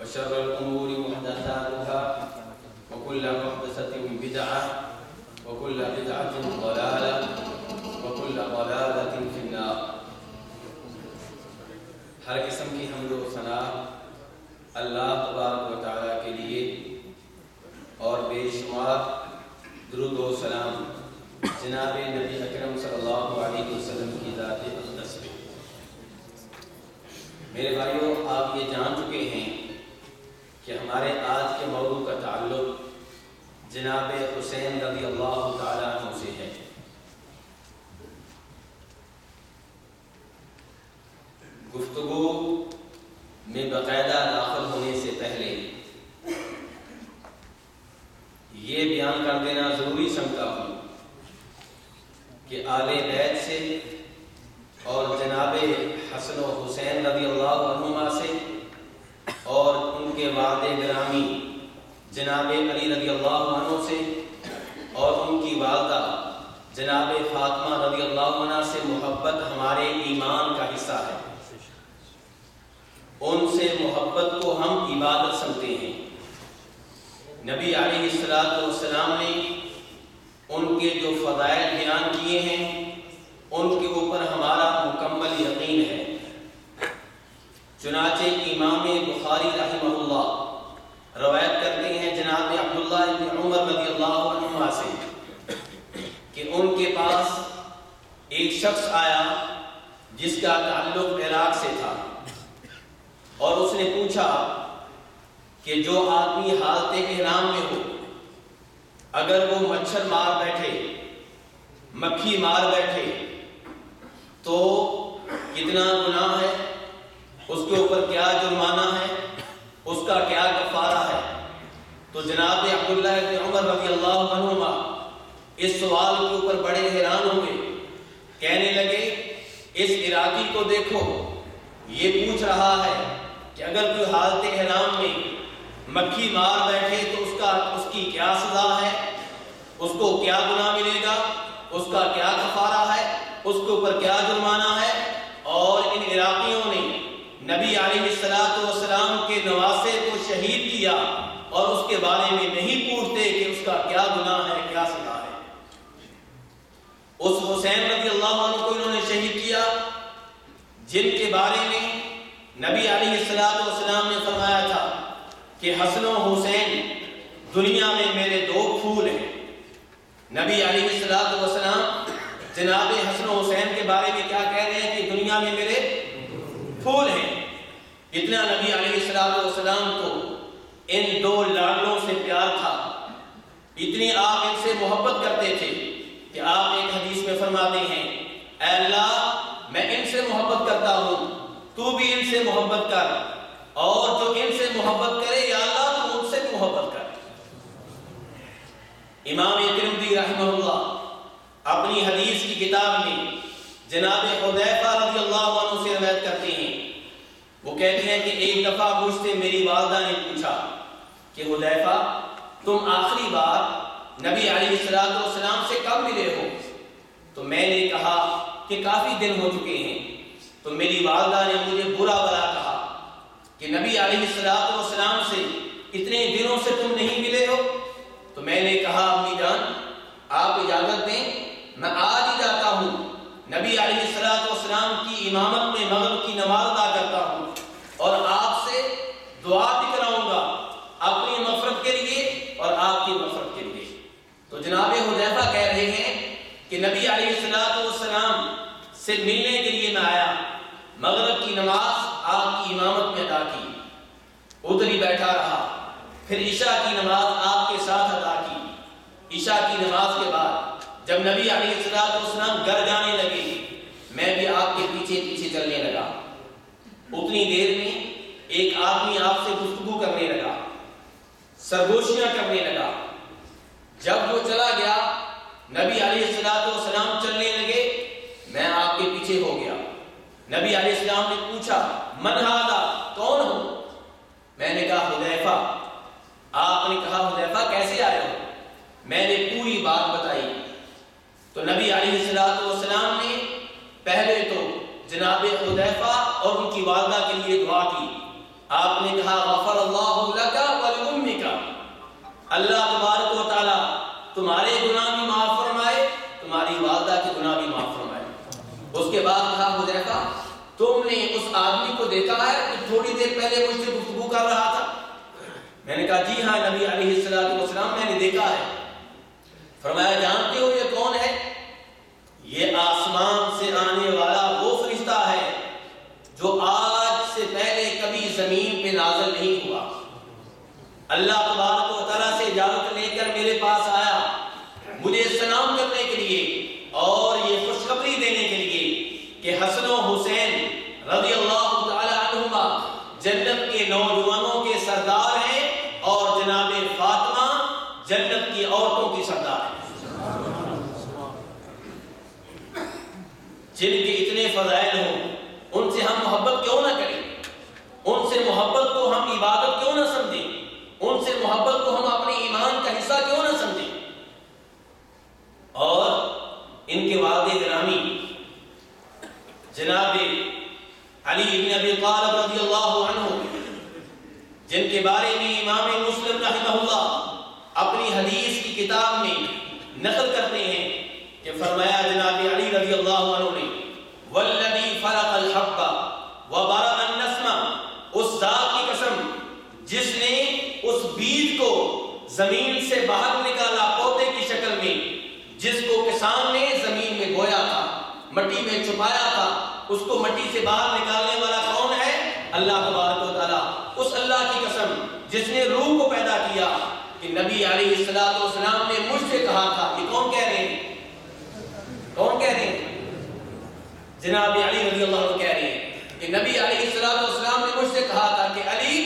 وشر الأمور محدثاتها وكل محدثة بدعة وكل بدعة ضلالة وكل ضلالة في النار. ہر قسم کی حمد و ثنا اللہ تبارک و تعالیٰ کے لیے اور بے شمار درود و سلام جناب نبی اکرم صلی اللہ علیہ وسلم کی ذات اقدس پہ۔ میرے بھائیوں، آپ یہ جان چکے ہیں کہ ہمارے آج کے موضوع کا تعلق جناب حسین رضی اللہ تعالیٰ عنہ سے ہے۔ گفتگو میں باقاعدہ داخل ہونے سے پہلے یہ بیان کر دینا ضروری سمجھتا ہوں کہ آل بیت سے اور جناب حسن و حسین رضی اللہ عنہما سے اور کے والد گرامی جناب علی رضی اللہ عنہ سے اور ان کی والدہ جناب فاطمہ رضی اللہ عنہ سے محبت ہمارے ایمان کا حصہ ہے۔ ان سے محبت کو ہم عبادت سمجھتے ہیں۔ نبی علیہ السلاۃ والسلام نے ان کے جو فضائل بیان کیے ہیں، ان کے اوپر ہمارا چنانچہ امام بخاری رحمہ اللہ روایت کرتے ہیں جناب عبداللہ بن عمر رضی اللہ عنہ سے کہ ان کے پاس ایک شخص آیا جس کا تعلق عراق سے تھا اور اس نے پوچھا کہ جو آدمی حالت احرام میں ہو، اگر وہ مچھر مار بیٹھے، مکھی مار بیٹھے، تو کتنا گناہ ہے؟ اس کے اوپر کیا جرمانہ ہے؟ اس کا کیا کفارہ ہے؟ تو جناب عبداللہ ابن عمر رضی اللہ عنہما اس سوال کے اوپر بڑے حیران ہوئے کہنے لگے، اس عراقی کو دیکھو، یہ پوچھ رہا ہے کہ اگر کوئی حالت احرام میں مکھی مار بیٹھے تو اس کا، اس کی کیا سزا ہے؟ اس کو کیا گناہ ملے گا؟ اس کا کیا کفارہ ہے؟ اس کے اوپر کیا جرمانہ ہے؟ نبی علیہ السلاۃ والسلام کے نواسے کو شہید کیا اور اس کے بارے میں نہیں پوچھتے کہ اس کا کیا گناہ ہے، کیا سزا ہے۔ اس حسین رضی اللہ عنہ کو انہوں نے شہید کیا، جن کے بارے میں نبی علیہ السلاۃ والسلام نے فرمایا تھا کہ حسن و حسین دنیا میں میرے دو پھول ہیں۔ نبی علیہ السلاۃ والسلام جناب حسن و حسین کے بارے میں کیا کہہ رہے ہیں کہ دنیا میں میرے پھول ہیں۔ اتنا نبی علیہ السلاۃ والسلام کو ان دو لاڈلوں سے پیار تھا، اتنی آپ ان سے محبت کرتے تھے کہ آپ ایک حدیث میں فرماتے ہیں، اے اللہ، میں ان سے محبت کرتا ہوں، تو بھی ان سے محبت کر، اور جو ان سے محبت کرے، یا اللہ، تو مجھ سے محبت کر۔ امام ترمذی رحمہ اللہ اپنی حدیث کی کتاب میں جناب حذیفہ رضی اللہ عنہ سے روایت کرتے ہیں کہتے ہیں کہ ایک دفعہ مجھ سے میری والدہ نے پوچھا کہ حذیفہ تم آخری بار نبی علیہ الصلوۃ والسلام سے کب ملے ہو؟ تو میں نے کہا کہ کافی دن ہو چکے ہیں۔ تو میری والدہ نے مجھے برا بلا کہا کہ نبی علیہ السلاۃ والسلام سے اتنے دنوں سے تم نہیں ملے ہو؟ تو میں نے کہا، امی جان، آپ اجازت دیں، میں آج ہی جاتا ہوں۔ نبی علیہ السلاۃ والسلام کی امامت میں مغرب کی نماز ادا کرتا ہوں اور آپ سے دعا بھی کراؤں گا اپنی مفرت کے لیے اور آپ کی مفرت کے لیے تو جناب حذیفہ کہہ رہے ہیں کہ نبی علیہ السلاۃ والسلام سے ملنے کے لیے میں آیا، مغرب کی نماز آپ کی امامت میں ادا کی۔ ادھر ہی بیٹھا رہا، پھر عشاء کی نماز آپ کے ساتھ ادا کی۔ عشاء کی نماز کے بعد جب نبی علیہ السلام والسلام گھر جانے لگے، میں بھی آپ کے پیچھے پیچھے چلنے لگا۔ اتنی دیر میں ایک آدمی آپ سے گفتگو کرنے لگا، سرگوشیاں کرنے لگا۔ جب وہ چلا گیا نبی علیہ السلام والسلام چلنے لگے میں آپ کے پیچھے ہو گیا نبی علیہ السلام نے پوچھا من ہادا کون ہوں؟ میں نے کہا حذیفہ۔ آپ نے کہا حذیفہ، کیسے آئے ہو؟ میں نے پوری بات بتائی۔ تو نبی علیہ السلام والسلام نے پہلے تو جناب حذیفہ اور ان کی والدہ کے لیے دعا کی۔ آپ نے کہا، غفر اللہ لکا ولامکا اللہ تبارک و تعالی تمہارے گناہ بھی معاف فرمائے، تمہاری والدہ کے گناہ بھی معاف فرمائے۔ اس کے بعد کہا حذیفہ تم نے اس آدمی کو دیکھا ہے کہ تھوڑی دیر پہلے مجھ سے گفتگو کر رہا تھا؟ میں نے کہا جی ہاں نبی علیہ السلام میں نے دیکھا ہے۔ فرمایا، جانتے ہو یہ کون ہے؟ یہ آسمان سے آنے والا وہ فرشتہ ہے جو آج سے پہلے کبھی زمین پہ نازل نہیں ہوا۔ اللہ تبارک و تعالیٰ سے اجازت لے کر میرے پاس آیا مجھے سلام کرنے کے لیے اور یہ خوشخبری دینے کے لیے کہ حسن و حسین رضی اللہ تعالی عنہما جنت کے نوجوانوں کے سردار ہیں اور جناب فاطمہ جنت کی عورتوں کی سردار ہیں جن کے اتنے فضائل ہوں، ان سے ہم محبت کیوں نہ کریں؟ ان سے محبت کو ہم عبادت کیوں نہ سمجھیں؟ ان سے محبت کو ہم اپنے ایمان کا حصہ کیوں نہ سمجھیں؟ اور ان کے والد گرامی، جناب علی بن ابی طالب رضی اللہ عنہ، جن کے بارے میں امام مسلم رحمہ اللہ اپنی حدیث کی کتاب میں نقل کرتے ہیں کہ فرمایا جناب علی رضی اللہ عنہ نے، والذی فرق الحق وبرأ النسمہ اس ذات کی قسم جس نے اس بیج کو زمین سے باہر نکالا پودے کی شکل میں، جس کو کسان نے زمین میں بویا تھا، مٹی میں چھپایا تھا، اس کو مٹی سے باہر نکالنے والا کون ہے؟ اللہ تبارک و تعالیٰ۔ اس اللہ کی قسم جس نے روح کو پیدا کیا، کہ نبی علیہ السلام نے مجھ سے کہا تھا۔ یہ کون کہہ رہے ہیں؟ کون کہہ رہے ہیں؟ جناب علی رضی اللہ عنہ کہہ رہے ہیں کہ نبی علیہ السلام والسلام نے مجھ سے کہا تھا کہ علی،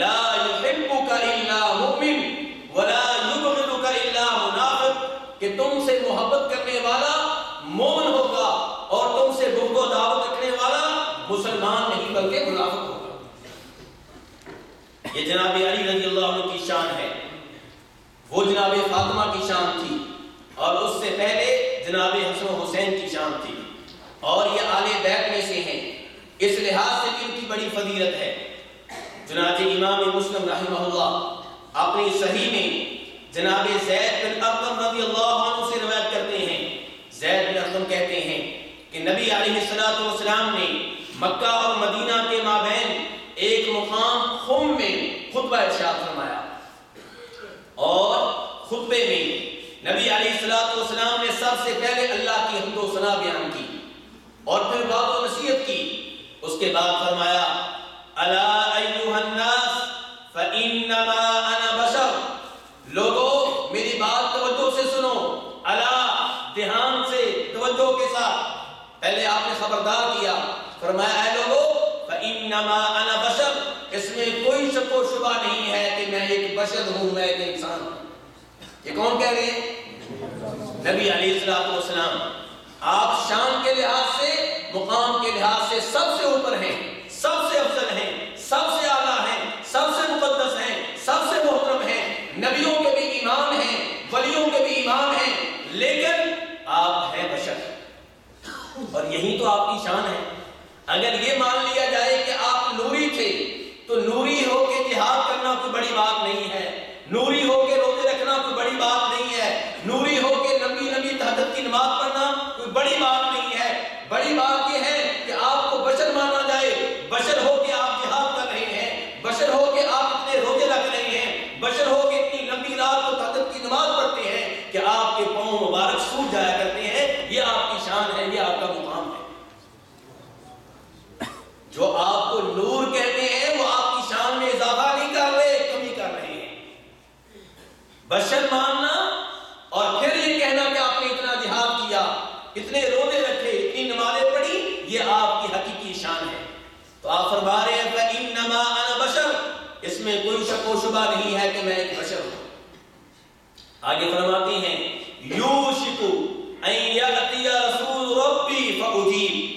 لا يحبك الا مؤمن ولا يبغضك الا منافق، کہ تم سے محبت کرنے والا مومن ہوگا اور تم سے بغض و دعوت رکھنے والا مسلمان نہیں، بلکہ منافق ہوگا۔ یہ جناب علی رضی اللہ عنہ کی شان ہے۔ وہ جناب فاطمہ کی شان تھی اور اس سے پہلے جناب حسن و حسین کی شان تھی۔ اور یہ آل بیت میں سے ہیں۔ اس لحاظ سے بھی ان کی بڑی فضیلت ہے۔ چنانچہ امام مسلم رحمہ اللہ اپنی صحیح میں جناب زید بن ارقم رضی اللہ عنہ سے روایت کرتے ہیں۔ زید بن ارقم کہتے ہیں کہ نبی علیہ السلام نے مکہ اور مدینہ کے مابین ایک مقام خم میں خطبہ ارشاد فرمایا۔ اور خطبے میں نبی علیہ السلام نے سب سے پہلے اللہ کی حمد و ثنا بیان کی اور پھر بات و نصیحت کی۔ اس کے بعد فرمایا، الا ایها الناس، فانما انا بشر۔ لوگو، میری بات توجہ سے سنو۔ الا، دھیان سے، توجہ کے ساتھ۔ پہلے آپ نے خبردار کیا۔ فرمایا، اے لوگو، فانما انا بشر۔ اس میں کوئی شک و شبہ نہیں ہے کہ میں ایک بشر ہوں، میں ایک انسان ہوں۔ یہ کون کہہ رہے ہیں؟ نبی علیہ الصلوۃ والسلام، آپ شان کے لحاظ سے، مقام کے لحاظ سے سب سے اوپر ہیں، سب سے افضل ہیں، سب سے اعلیٰ ہیں، سب سے مقدس ہیں، سب سے محترم ہیں، نبیوں کے بھی ایمان ہیں، ولیوں کے بھی ایمان ہیں، لیکن آپ ہیں بشر۔ اور یہی تو آپ کی شان ہے۔ اگر یہ مان لیا جائے کہ آپ نوری تھے، تو نوری ہو کے جہاد کرنا کوئی بڑی بات نہیں ہے نوری ہو کے روزے رکھنا کوئی بڑی بات نہیں ہے نوری ہو کے لمبی لمبی تہجد کی نماز پڑھنا کوئی بڑی بات نہیں ہے بڑی بات یہ ہے کہ آپ کو بشر مانا جائے بشر ہو کے آپ جہاد کر رہے ہیں بشر ہو کے آپ اتنے روزے رکھ رہے ہیں بشر ہو کے اتنی لمبی رات کو تہجد کی نماز پڑھتے ہیں کہ آپ کے پاؤں مبارک سوٹ جایا کرتے ہیں یہ آپ کی شان ہے یہ آپ کا مقام ہے جو آپ کو نور کہتے ہیں وہ آپ کی شان میں اضافہ نہیں کر رہے کمی کر رہے ہیں بشر ماننا اور پھر یہ کہنا کہ آپ نے اتنا جہاد کیا، اتنے روزے رکھے، اتنی نمازیں پڑھی، یہ آپ کی حقیقی شان ہے۔ تو آپ فرما رہے ہیں، فَإِنَّمَا أَنَا بَشَرٌ۔ اس میں کوئی شک و شبہ نہیں ہے کہ میں ایک بشر ہوں۔ آگے فرماتے ہیں، یوشکو این یأتی رسول ربی فاجیب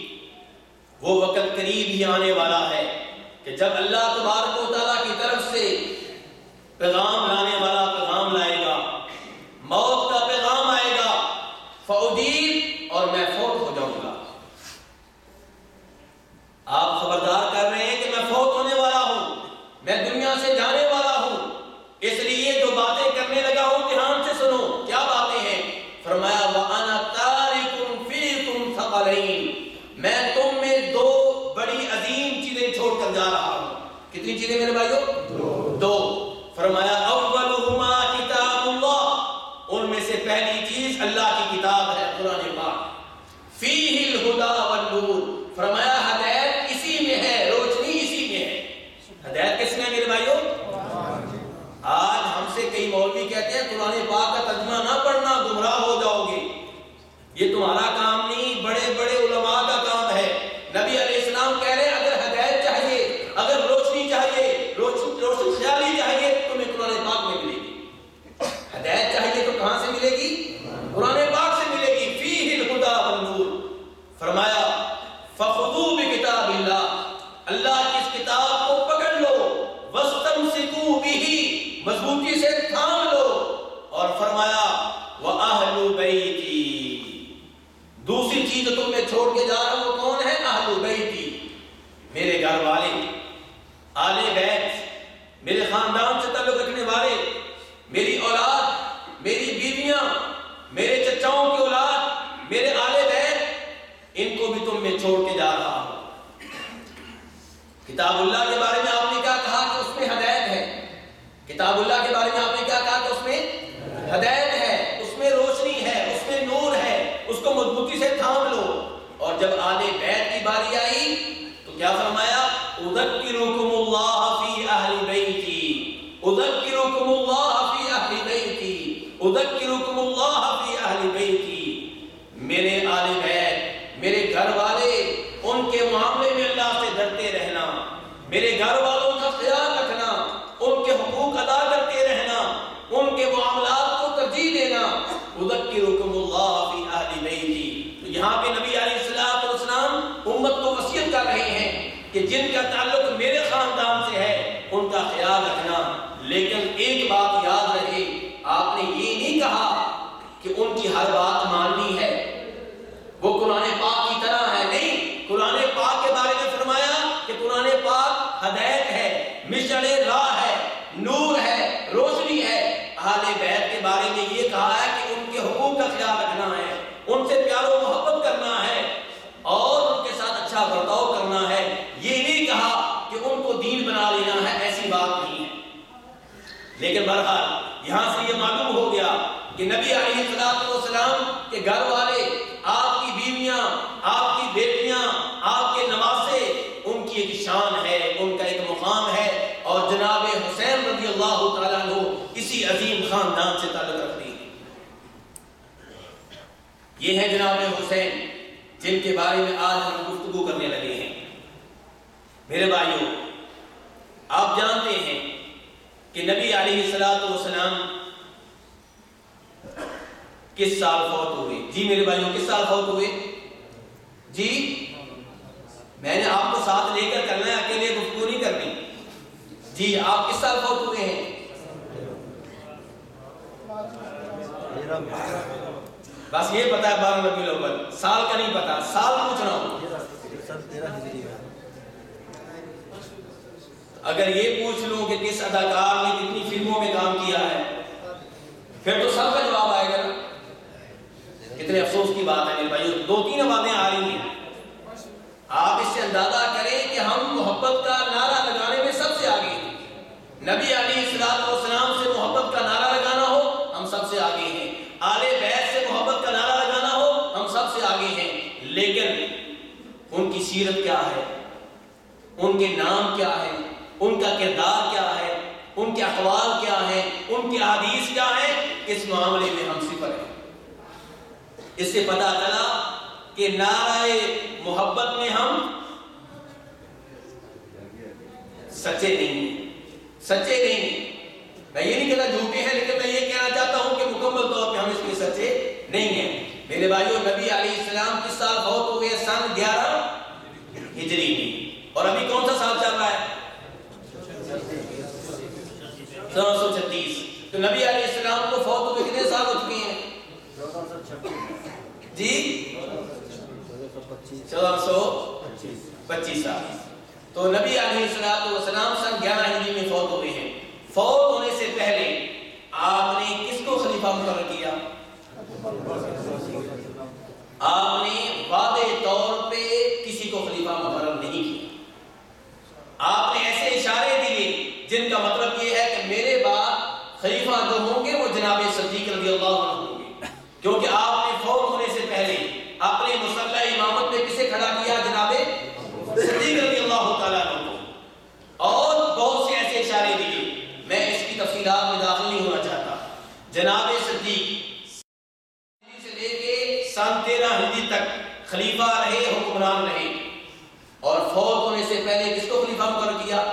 وہ وقت قریب ہی آنے والا ہے کہ جب اللہ تبارک و تعالیٰ کی طرف سے پیغام لانے والا پیغام لائے گا موت کا پیغام آئے گا فاجیب اور میں فوت ہو جاؤں گا آپ خبردار کر رہے ہیں کہ میں فوت ہونے والا ہوں میں دنیا سے جانے والا ہوں اس لیے جو باتیں کرنے لگا ہوں دھیان سے سنو کیا باتیں ہیں فرمایا وَأَنَا تَارِكُمْ فِيكُمْ ثَقَلَيْن میں تم میں دو بڑی عظیم چیزیں چھوڑ کر جا رہا ہوں۔ کتنی چیزیں میرے بھائیو دو۔ دو فرمایا، اولہما کتاب اللہ۔ ان میں سے پہلی چیز اللہ کی کتاب ہے، قرآن پاک۔ فیہ الہدا والنور۔ فرمایا، ہدایت اسی میں ہے، روشنی اسی میں ہے۔ ہدایت کس میں میرے بھائیو آج ہم سے کئی مولوی کہتے ہیں، قرآن پاک کا ترجمہ نہ پڑھنا، گمراہ ہو جاؤ گے۔ یہ تمہارا کام نہیں بڑے بڑے علماء کا کام ہے نبی علیہ السلام کہہ رہے ہیں اگر ہدایت چاہیے اگر روشنی چاہیے روشن روشن خیالی چاہیے تو تمہیں قرآن پاک میں ملے گی ہدایت چاہیے تو کہاں سے ملے گی قرآن پاک سے ملے گی فیہ الہدا والنور فرمایا فخذو بکتاب اللہ اللہ کی اس کتاب کو پکڑ لو وستمسکو بھی مضبوطی سے تھام لو اور فرمایا وَأَهْلُ بَيْتِي دوسری چیز جو تم میں چھوڑ کے جا رہا ہوں وہ کون ہے اہل بیتی میرے گھر والے آل بیت میرے خاندان سے تعلق رکھنے والے میری اولاد میری بیویاں میرے چچاؤں کی اولاد میرے آل بیت ان کو بھی تم میں چھوڑ کے جا رہا ہوں کتاب اللہ کے بارے میں آپ نے کیا کہا کہ اس میں ہدایت ہے کتاب اللہ کے بارے میں آپ نے کیا کہا کہ اس میں ہدایت ہے اس میں روشنی ہے اس میں نور ہے اس کو مضبوطی سے تھام لو اور جب آل بیت کی باری آئی تو کیا فرمایا؟ اذکرکم اللہ فی اہل بیتی اذکرکم اللہ فی اہل بیتی اذکرکم اللہ فی اہل بیتی۔ میرے آل بیت میرے گھر والے ان کے معاملے میں اللہ سے ڈرتے رہنا میرے گھر والوں کا خیال رکھنا ان کے حقوق ادا کرتے رہنا ان کے معاملات کو ترجیح دینا اذکرکم اللہ فی اہل بیتی تو یہاں پہ نبی علیہ الصلوۃ والسلام امت کو وصیت کر رہے ہیں کہ جن کا تعلق میرے خاندان سے ہے ان کا خیال رکھنا۔ لیکن ایک بات یاد رہے، آپ نے یہ نہیں کہا کہ ان کی ہر بات ماننی ہے۔ وہ قرآن پاک کی طرح ہے۔ نہیں، قرآن پاک کے بارے میں فرمایا کہ قرآن پاک ہدایت ہے۔ مشن راہ ہے نور ہے روشنی ہے اہل بیت کے بارے میں یہ کہا ہے کہ ان کے حقوق کا خیال رکھنا ہے ان سے پیار و محبت کرنا ہے اور ان کے ساتھ اچھا برتاؤ کرنا ہے یہ نہیں کہا کہ ان کو دین بنا لینا ہے ایسی بات نہیں ہے لیکن بہرحال یہاں سے یہ معلوم ہو گیا کہ نبی علیہ الصلوۃ والسلام کے گھر والے، آپ کی بیویاں، آپ کی بیٹیاں، آپ کے نواسے ان کی ایک شان ہے، ان کا ایک مقام ہے۔ اور جناب حسین رضی اللہ تعالیٰ عنہ اسی عظیم خاندان سے تعلق رکھتی ہیں۔ یہ ہے جناب حسین، جن کے بارے میں آج ہم گفتگو کرنے لگے ہیں۔ میرے بھائیوں، آپ جانتے ہیں کہ نبی علیہ الصلوۃ والسلام کس سال فوت ہوئے؟ جی میرے بھائیوں، کس سال فوت ہوئے؟ جی میں نے آپ کو ساتھ لے کر کرنا ہے، اکیلے گفتگو نہیں کرنی۔ جی آپ کس سال فوت ہوئے ہیں؟ بس یہ پتا ہے بارہ ربیع الاول۔ سال کا نہیں پتا، سال پوچھ رہا ہوں۔ اگر یہ پوچھ لوں کہ کس اداکار نے کتنی فلموں میں کام کیا ہے، پھر تو سب کا جواب آئے گا نا کتنے افسوس کی بات ہے میرے بھائی دو تین آبادیں آ رہی ہیں۔ آپ اس سے اندازہ کریں کہ ہم محبت کا نعرہ لگانے میں سب سے آگے ہیں۔ نبی علی السلام سے محبت کا نعرہ لگانا ہو، ہم سب سے آگے ہیں۔ آل بیت سے محبت کا نعرہ لگانا ہو، ہم سب سے آگے ہیں۔ لیکن ان کی سیرت کیا ہے؟ ان کے نام کیا ہے؟ ان کا کردار کیا ہے؟ ان کے اقوال کیا ہے ان کے حدیث کیا ہے اس معاملے میں ہم صفر ہیں۔ اس سے پتا چلا کہ نعرہ محبت میں ہم سچے نہیں ہیں۔ سچے نہیں ہیں۔ میں یہ نہیں کہتا جھوٹے ہیں، لیکن میں یہ کہنا چاہتا ہوں کہ مکمل طور پہ ہم اس کے سچے نہیں ہیں۔ میرے بھائیوں نبی علیہ السلام کس سال بہت ہو گئے سن گیارہ ہجری میں اور ابھی کون سا سال چل رہا ہے؟ سولہ سو چھتیس۔ تو نبی علیہ السلام کو فوت ہوئے کتنے سال ہو چکے ہیں؟ جی چودہ سو پچیس سال تو نبی علیہ السلام وسلام سن گیارہ ہجری میں فوت ہوئے ہیں فوت ہونے سے پہلے آپ نے کس کو خلیفہ مقرر کیا آپ نے وعدے طور پہ کسی کو خلیفہ مقرر نہیں کیا آپ نے ایسے اشارے دیے جن کا مطلب یہ ہے کہ میرے بعد خلیفہ جو ہوں گے وہ جناب صدیق رضی اللہ عنہ ہوں گے کیونکہ آپ نے فوت ہونے سے پہلے اپنے مسلح امامت میں کسے کھڑا کیا جناب صدیق رضی اللہ تعالیٰ عنہ اور بہت سے ایسے اشارے دیے میں اس کی تفصیلات میں داخل نہیں ہونا چاہتا جناب صدیق سے لے کے سن تیرہ ہندی تک خلیفہ رہے حکمران رہے اور فوت ہونے سے پہلے کس کو خلیفہ مقرر کیا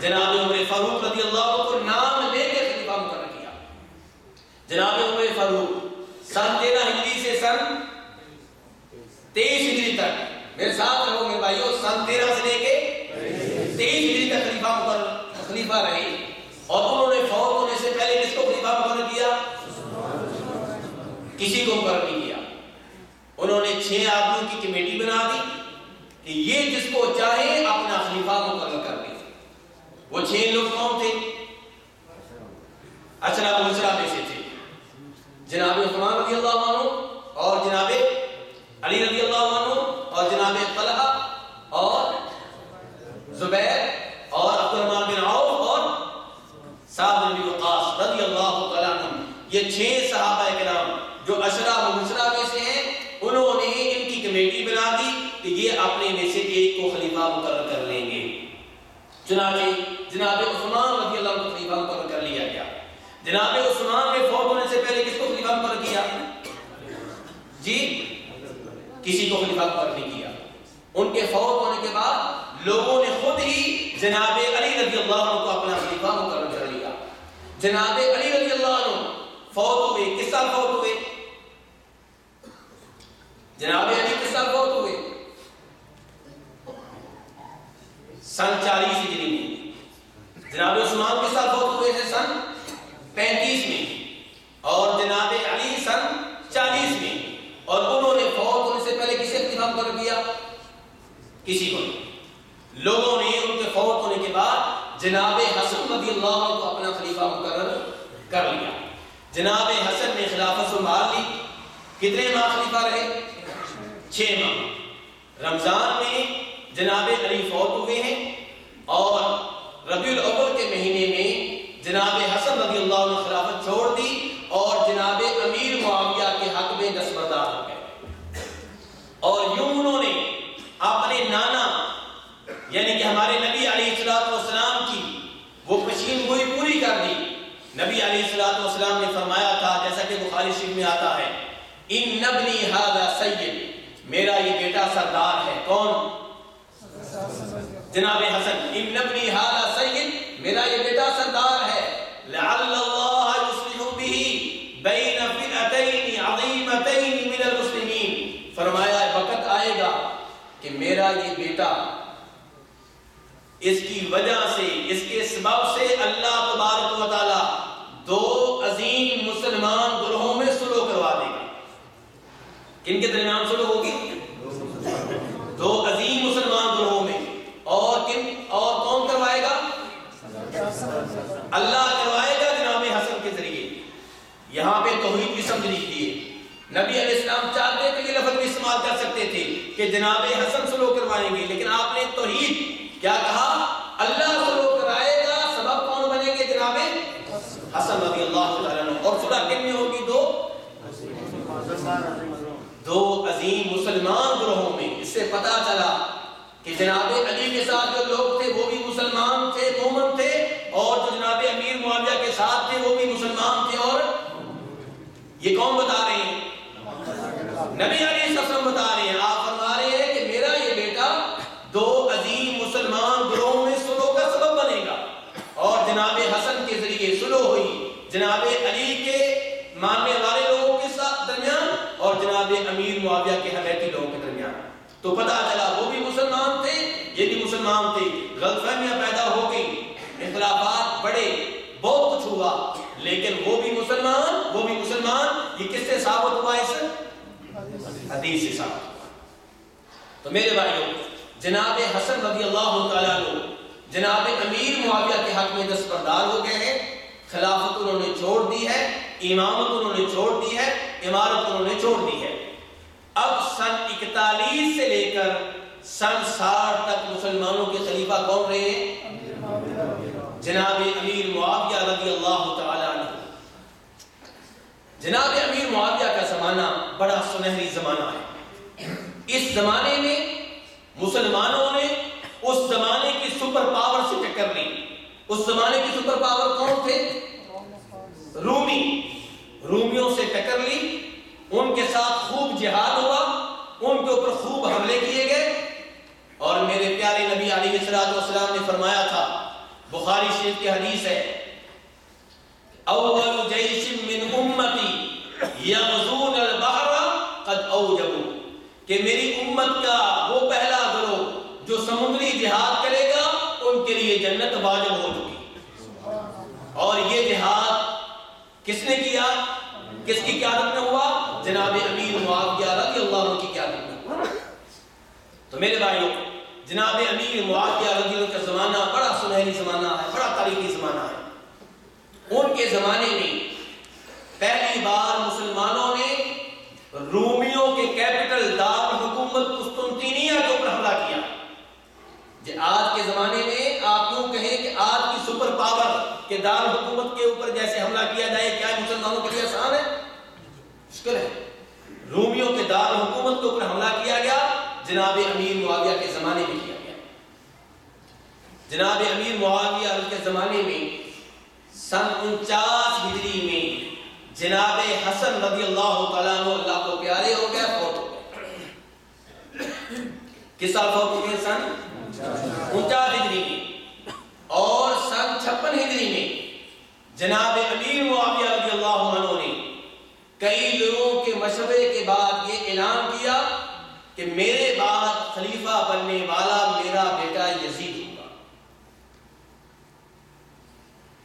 جناب عمر فاروق رضی اللہ عنہ کو نام لے کے خلیفہ مقرر کیا جناب عمر فاروق سن تیرہ ہندی سے سن تیئیس ہجری تک میرے ساتھ رہو میرے بھائیو سن تیرہ سے لے کے تیئیس ہجری تک خلیفہ مقرر خلیفہ رہے اور انہوں نے فوت ہونے سے پہلے کس کو خلیفہ مقرر کیا؟ کسی کو مقرر نہیں کیا۔ انہوں نے چھ آدمیوں کی کمیٹی بنا دی کہ یہ جس کو چاہے اپنا خلیفہ مقرر کر دے۔ وہ چھ لوگ کون تھے؟ اشرا مشرا میں سے تھے جناب عثمان رضی اللہ عنہ اور جناب علی رضی اللہ عنہ اور جناب طلحہ اور زبیر اور عبد الرحمن بن عوف اور سعد بن ابی وقاص رضی اللہ تعالی عنہ یہ چھ صحابہ کرام جو اشرا مشرا میں سے ہیں، انہوں نے ان کی کمیٹی بنا دی کہ یہ اپنے میں سے ایک کو خلیفہ مقرر کر لیں گے۔ چنانچہ جناب عثمان رضی اللہ عنہ کو خلیفہ مقرر کر لیا گیا۔ جناب عثمان نے فوت ہونے سے پہلے کس کو خلیفہ مقرر کیا؟ جی کسی کو خلیفہ مقرر نہیں کیا۔ ان کے فوت ہونے کے بعد لوگوں نے خود ہی جناب علی رضی اللہ عنہ کو اپنا خلیفہ مقرر کر لیا۔ جناب علی رضی اللہ فوت ہوئے، کس سال فوت ہوئے؟ جناب علی، کس سال فوت ہوئے؟ سن چالیس ہجری میں۔ جناب عثمان کس سال فوت ہوئے تھے سن پینتیس میں اور جناب علی سن چالیس میں اور انہوں نے فوت ہونے سے پہلے کسے خلیفہ مقرر کیا کسی کو نہیں لوگوں نے ان کے فوت ہونے کے بعد جناب حسن رضی اللہ عنہ کو اپنا خلیفہ مقرر کر لیا جناب حسن نے خلافت سنبھال لی کتنے ماہ خلیفہ رہے؟ چھ ماہ رمضان میں جناب علی فوت ہوئے ہیں اور ربیع الاول کے مہینے میں جناب حسن رضی اللہ عنہ خلافت چھوڑ دی اور جناب امیر معاویہ کے حق میں دستبردار ہو گئے اور یوں انہوں نے اپنے نانا یعنی کہ ہمارے نبی علیہ الصلوۃ والسلام کی وہ پشین گوئی پوری کر دی۔ نبی علیہ الصلوۃ والسلام نے فرمایا تھا، جیسا کہ بخاری شریف میں آتا ہے ان نبنی ھذا سید، میرا یہ بیٹا سردار ہے، کون؟ جناب حسن، ان نبنی ھذا سید، میرا یہ بیٹا سردار ہے۔ لعل اللہ یصلح به بین فئتین عظیمتین من المسلمین۔ فرمایا، وقت آئے گا کہ میرا یہ بیٹا اس کی وجہ سے، اس کے سبب سے اللہ تبارک و تعالی دو عظیم مسلمان گروہوں میں سلو کروا دے گا کن کے درمیان سلو ہوگی؟ دو عظیم مسلمان گروہوں میں۔ اور کن اور کون کروائے گا؟ اللہ کروائے گا جناب حسن کے ذریعے۔ یہاں پہ توحید کی سمجھ لکھ دیے نبی علیہ السلام چاہتے تھے یہ لفظ بھی استعمال کر سکتے تھے کہ جناب حسن سلو کروائیں گے، لیکن آپ نے توحید۔ کیا کہا؟ اللہ سلو کرائے گا، سبب کون بنیں گے جناب حسن رضی اللہ تعالیٰ اور صلح کن میں ہوگی دو؟ دو عظیم مسلمان گروہوں میں اس سے پتا چلا کہ جناب علی کے ساتھ جو لوگ تھے وہ بھی مسلمان تھے، مومن تھے، اور جو جناب امیر معاویہ کے ساتھ تھے وہ بھی مسلمان تھے، اور یہ کون بتا رہے ہیں؟ نبی علی السلام بتا رہے ہیں۔ آپ فرما رہے ہیں کہ میرا یہ بیٹا دو عظیم مسلمان گروہوں میں سلو کا سبب بنے گا۔ اور جناب حسن کے ذریعے سلو ہوئی۔ جناب علی کے ماننے والے اور امیر معاویہ کے حمیتی لوگوں کے درمیان۔ تو پتا چلا وہ بھی مسلمان تھے، یہ بھی مسلمان تھے۔ غلط فہمیاں پیدا ہو گئی اختلافات بڑے بہت کچھ ہوا، لیکن وہ بھی مسلمان، وہ بھی مسلمان، یہ کس سے ثابت ہوا اس حدیث سے ثابت ہوا؟ تو میرے بھائیوں جناب حسن رضی اللہ تعالیٰ عنہ، جناب امیر معاویہ کے حق میں دستبردار ہو گئے ہیں، خلافت انہوں نے چھوڑ دی ہے امامت انہوں نے چھوڑ دی ہے امارت انہوں نے چھوڑ دی ہے۔ اب سن اکتالیس سے لے کر سن ساٹھ تک مسلمانوں کے خلیفہ کون رہے ہیں؟ جناب امیر معاویہ رضی اللہ تعالی عنہ۔ جناب امیر معاویہ کا زمانہ بڑا سنہری زمانہ ہے۔ اس زمانے میں مسلمانوں نے اس زمانے کی سپر پاور سے ٹکر لی۔ اس زمانے کی سپر پاور کون تھے؟ رومی۔ رومیوں سے ٹکر لی، ان کے ساتھ خوب جہاد ہوا، ان کے اوپر خوب حملے کیے گئے۔ اور میرے پیارے نبی علیہ السلام نے فرمایا تھا، بخاری شریف کی حدیث ہے، اول جیش من امتی یغزون البحر قد اوجبوا کہ میری امت کا وہ پہلا گروہ جو سمندری جہاد کرے گا، ان کے لیے جنت واجب ہو چکی۔ اور یہ جہاد کس نے کیا؟ کس کی قیادت میں ہوا؟ جناب امیر معاویہ رضی اللہ عنہ کی قیادت میں ہوا۔ تو میرے بھائیوں، جناب امیر معاویہ رضی اللہ عنہ کا زمانہ بڑا سنہری زمانہ ہے، بڑا تاریخی زمانہ ہے۔ ان کے زمانے میں پہلی بار مسلمانوں نے رومیوں کے کیپٹل دار حکومت قسطنطینیہ کے اوپر حملہ کیا۔ جی آج کے زمانے میں آپ یوں کہیں کہ آج کی سپر پاور کے دار حکومت کے اوپر جیسے حملہ کیا جائے، کیا مسلمانوں کے لیے آسان ہے مشکل ہے رومیوں کے دار حکومت کے اوپر حملہ کیا گیا جناب امیر معاویہ کے زمانے میں کیا گیا۔ جناب امیر معاویہ کے زمانے میں سن انچاس ہجری میں جناب حسن رضی اللہ تعالیٰ اللہ کو پیارے ہو گئے، فوت ہو گئے۔ کس سال فوت ہو گئے سن؟ انچاس ہجری میں۔ اور سن چھپن ہجری میں جناب امیر معاویہ رضی اللہ عنہ نے کئی لوگوں کے مشورے کے بعد یہ اعلان کیا کہ میرے خلیفہ بننے والا میرا بیٹا